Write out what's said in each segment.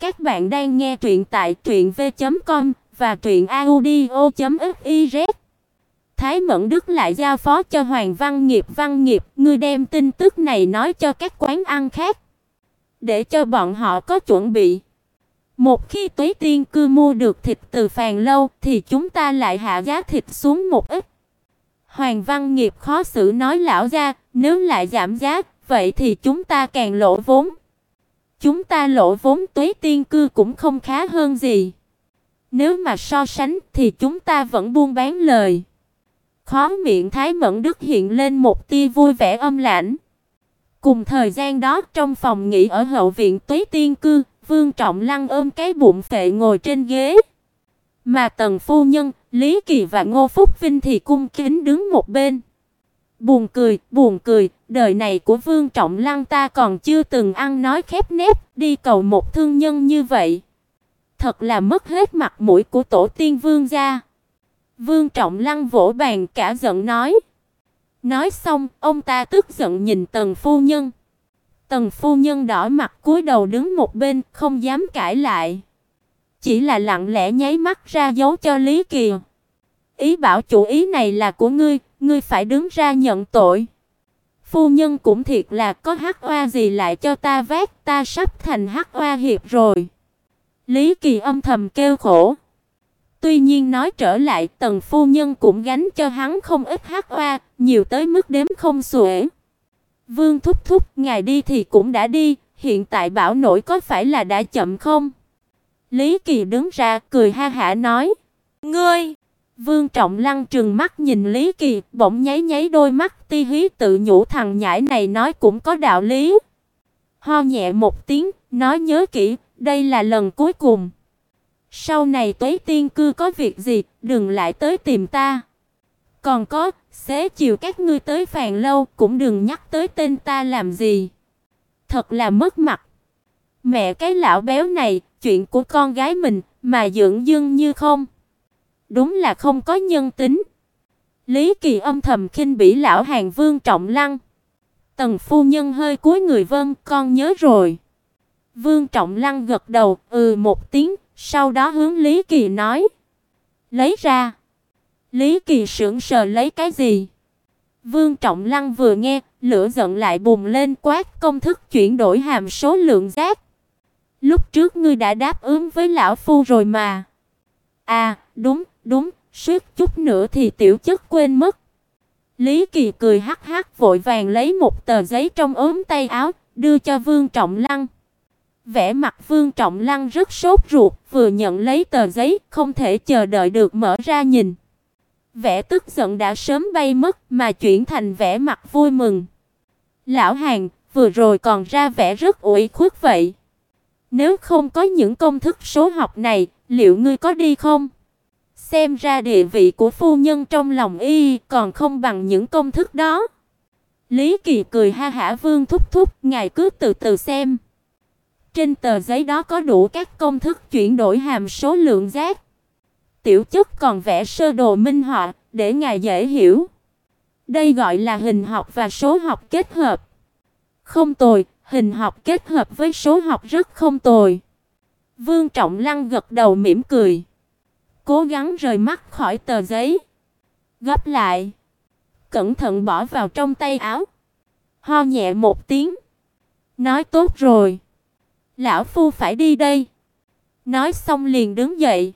Các bạn đang nghe truyện tại truyệnv.com và truyệnaudio.fiz. Thái Mẫn Đức lại giao phó cho Hoàng Văn Nghiệp, Văn Nghiệp, ngươi đem tin tức này nói cho các quán ăn khác, để cho bọn họ có chuẩn bị. Một khi Tuế Tiên cư mua được thịt từ Phàn lâu thì chúng ta lại hạ giá thịt xuống một ít. Hoàng Văn Nghiệp khó xử nói lão gia, nếu lại giảm giá, vậy thì chúng ta càng lỗ vốn. Chúng ta lỗ vốn Tuế Tiên cư cũng không khá hơn gì. Nếu mà so sánh thì chúng ta vẫn buôn bán lời. Khó miệng Thái Mẫn Đức hiện lên một tia vui vẻ âm lãnh. Cùng thời gian đó trong phòng nghỉ ở hậu viện Tuế Tiên cư, Vương Trọng Lăng ôm cái bụng phệ ngồi trên ghế. Mà Tần phu nhân, Lý Kỳ và Ngô Phúc Vinh thì cung kính đứng một bên. Buồn cười, buồn cười, đời này của Vương Trọng Lăng ta còn chưa từng ăn nói khép nép, đi cầu một thương nhân như vậy. Thật là mất hết mặt mũi của tổ tiên Vương gia. Vương Trọng Lăng vỗ bàn cả giận nói. Nói xong, ông ta tức giận nhìn Tần phu nhân. Tần phu nhân đỏ mặt cúi đầu đứng một bên, không dám cãi lại. Chỉ là lặng lẽ nháy mắt ra dấu cho Lý Kỳ. Ý bảo chủ ý này là của ngươi, ngươi phải đứng ra nhận tội. Phu nhân cũng thiệt là có hắc oa gì lại cho ta vét, ta sắp thành hắc oa hiệp rồi. Lý Kỳ âm thầm kêu khổ. Tuy nhiên nói trở lại, Tần phu nhân cũng gánh cho hắn không ít hắc oa, nhiều tới mức đếm không xuể. Vương thúc thúc, ngài đi thì cũng đã đi, hiện tại bảo nổi có phải là đã chậm không? Lý Kỳ đứng ra cười ha hả nói: "Ngươi?" Vương Trọng Lăng trừng mắt nhìn Lý Kỳ, bỗng nháy nháy đôi mắt ti hí tự nhủ thằng nhãi này nói cũng có đạo lý. Ho nhẹ một tiếng, nói nhớ kỹ, đây là lần cuối cùng. Sau này Tuế Tiên cư có việc gì, đừng lại tới tìm ta. Còn có, xế chiều các ngươi tới phàn lâu cũng đừng nhắc tới tên ta làm gì. Thật là mất mặt. Mẹ cái lão béo này, chuyện của con gái mình mà dưỡng dưng như không. Đúng là không có nhân tính. Lý Kỳ âm thầm khinh bỉ lão hàng Vương Trọng Lăng. Tần phu nhân hơi cúi người vâng, con nhớ rồi. Vương Trọng Lăng gật đầu, ừ một tiếng, sau đó hướng Lý Kỳ nói: "Lấy ra." Lý Kỳ sững sờ lấy cái gì? Vương Trọng Lăng vừa nghe, lửa giận lại bùng lên quát công thức chuyển đổi hàm số lượng giác. Lúc trước ngươi đã đáp ứng với lão phu rồi mà. À, đúng, đúng, suýt chút nữa thì tiểu chất quên mất. Lý Kỳ cười hắc hắc vội vàng lấy một tờ giấy trong ốm tay áo, đưa cho Vương Trọng Lăng. Vẻ mặt Vương Trọng Lăng rất sốt ruột, vừa nhận lấy tờ giấy, không thể chờ đợi được mở ra nhìn. Vẻ tức giận đã sớm bay mất mà chuyển thành vẻ mặt vui mừng. Lão Hàn, vừa rồi còn ra vẻ rất ủy khuất vậy. Nếu không có những công thức số học này, liệu ngươi có đi không? Xem ra địa vị của phu nhân trong lòng y còn không bằng những công thức đó. Lý Kỳ cười ha hả Vương thúc thúc, ngài cứ từ từ xem. Trên tờ giấy đó có đủ các công thức chuyển đổi hàm số lượng giác. Tiểu chất còn vẽ sơ đồ minh họa để ngài dễ hiểu. Đây gọi là hình học và số học kết hợp. Không tồi, hình học kết hợp với số học rất không tồi. Vương Trọng Lăng gật đầu mỉm cười, cố gắng rời mắt khỏi tờ giấy, gấp lại, cẩn thận bỏ vào trong tay áo. Ho nhẹ một tiếng, nói tốt rồi, lão phu phải đi đây. Nói xong liền đứng dậy.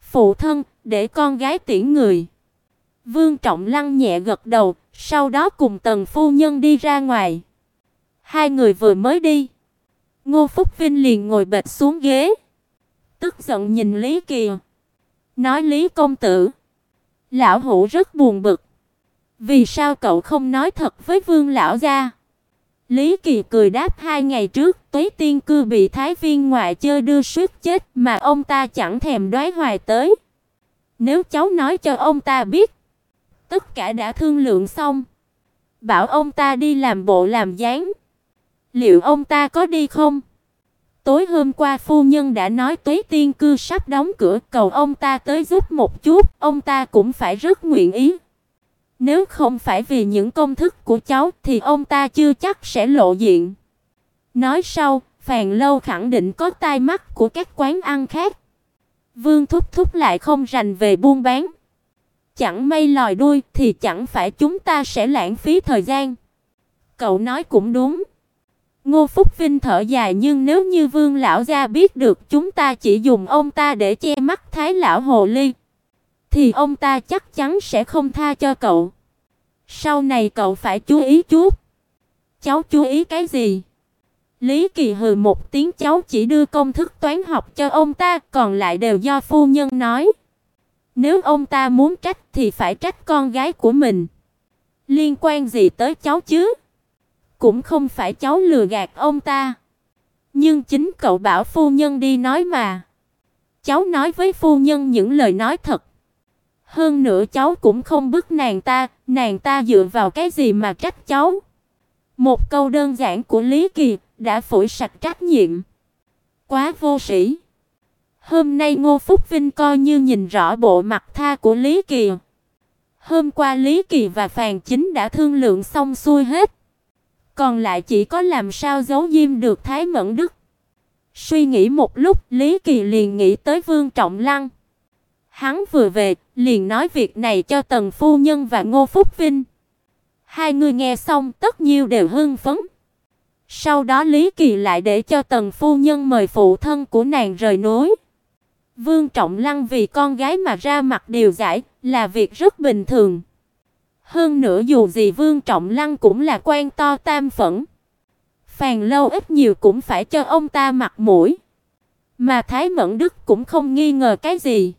Phụ thân, để con gái tiễn người. Vương Trọng Lăng nhẹ gật đầu, sau đó cùng Tần phu nhân đi ra ngoài. Hai người vừa mới đi, Ngô Phúc Vinh liền ngồi bệt xuống ghế, tức giận nhìn Lý Kỳ, nói Lý công tử, lão hữu rất buồn bực, vì sao cậu không nói thật với Vương lão gia? Lý Kỳ cười đáp hai ngày trước, Tuế Tiên cư bị Thái Viên ngoại chơi đưa suýt chết mà ông ta chẳng thèm đoái hoài tới. Nếu cháu nói cho ông ta biết, tất cả đã thương lượng xong, bảo ông ta đi làm bộ làm dáng, liệu ông ta có đi không? Tối hôm qua phu nhân đã nói Tuế Tiên cư sắp đóng cửa, cầu ông ta tới giúp một chút, ông ta cũng phải rất nguyện ý. Nếu không phải vì những công thức của cháu thì ông ta chưa chắc sẽ lộ diện. Nói sau, Phàn lâu khẳng định có tai mắt của các quán ăn khác. Vương thúc thúc lại không rành về buôn bán. Chẳng may lòi đuôi thì chẳng phải chúng ta sẽ lãng phí thời gian. Cậu nói cũng đúng. Ngô Phúc Vinh thở dài nhưng nếu như Vương lão gia biết được chúng ta chỉ dùng ông ta để che mắt Thái lão hồ ly thì ông ta chắc chắn sẽ không tha cho cậu. Sau này cậu phải chú ý chút. Cháu chú ý cái gì? Lý Kỳ hừ một tiếng cháu chỉ đưa công thức toán học cho ông ta, còn lại đều do phu nhân nói. Nếu ông ta muốn trách thì phải trách con gái của mình. Liên quan gì tới cháu chứ? Cũng không phải cháu lừa gạt ông ta. Nhưng chính cậu bảo phu nhân đi nói mà. Cháu nói với phu nhân những lời nói thật. Hơn nữa cháu cũng không bức nàng ta, nàng ta dựa vào cái gì mà trách cháu? Một câu đơn giản của Lý Kỳ đã phủi sạch trách nhiệm. Quá vô sĩ. Hôm nay Ngô Phúc Vinh coi như nhìn rõ bộ mặt tha của Lý Kỳ. Hôm qua Lý Kỳ và Phàn Chính đã thương lượng xong xuôi hết. Còn lại chỉ có làm sao giấu diêm được Thái Mẫn Đức. Suy nghĩ một lúc, Lý Kỳ liền nghĩ tới Vương Trọng Lăng. Hắn vừa về, liền nói việc này cho Tần phu nhân và Ngô Phúc Vinh. Hai người nghe xong tất nhiêu đều hưng phấn. Sau đó Lý Kỳ lại để cho Tần phu nhân mời phụ thân của nàng rời núi. Vương Trọng Lăng vì con gái mà ra mặt điều giải là việc rất bình thường. Hơn nữa dù gì Vương Trọng Lăng cũng là quan to tam phẫn. Phàn lâu ít nhiều cũng phải cho ông ta mặt mũi. Mà Thái Mẫn Đức cũng không nghi ngờ cái gì.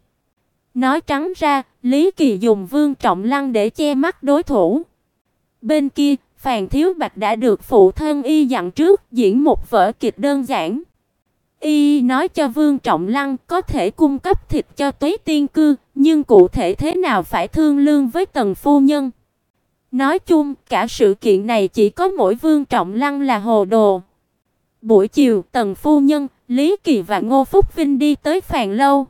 Nói trắng ra, Lý Kỳ dùng Vương Trọng Lăng để che mắt đối thủ. Bên kia, Phàn Thiếu Bạch đã được phụ thân y dặn trước diễn một vở kịch đơn giản. Y nói cho Vương Trọng Lăng có thể cung cấp thịt cho Tuế Tiên cư, nhưng cụ thể thế nào phải thương lương với Tần phu nhân. Nói chung, cả sự kiện này chỉ có mỗi Vương Trọng Lăng là hồ đồ. Buổi chiều, Tần phu nhân, Lý Kỳ và Ngô Phúc Vinh đi tới Phàn lâu.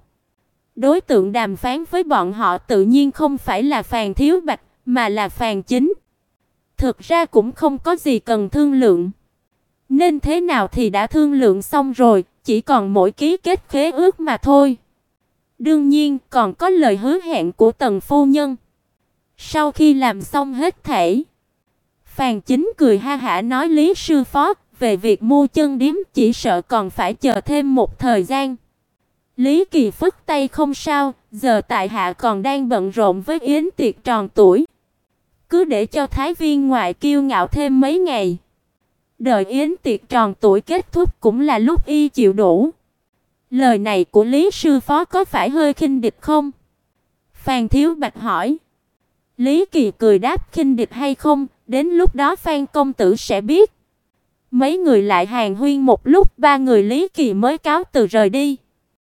Đối tượng đàm phán với bọn họ tự nhiên không phải là Phàn Thiếu Bạch, mà là Phàn Chính. Thực ra cũng không có gì cần thương lượng. Nên thế nào thì đã thương lượng xong rồi, chỉ còn mỗi ký kết khế ước mà thôi. Đương nhiên, còn có lời hứa hẹn của Tần phu nhân. Sau khi làm xong hết thảy, Phàn Chính cười ha hả nói Lý sư phó, về việc mua chân điếm chỉ sợ còn phải chờ thêm một thời gian. Lý Kỳ phất tay không sao, giờ tại hạ còn đang bận rộn với yến tiệc tròn tuổi. Cứ để cho thái viên ngoại kiêu ngạo thêm mấy ngày. Đợi yến tiệc tròn tuổi kết thúc cũng là lúc y chịu đủ. Lời này của Lý sư phó có phải hơi khinh địch không? Phan Thiếu Bạch hỏi. Lý Kỳ cười đáp khinh địch hay không, đến lúc đó Phan công tử sẽ biết. Mấy người lại hàng huyên một lúc, ba người Lý Kỳ mới cáo từ rời đi.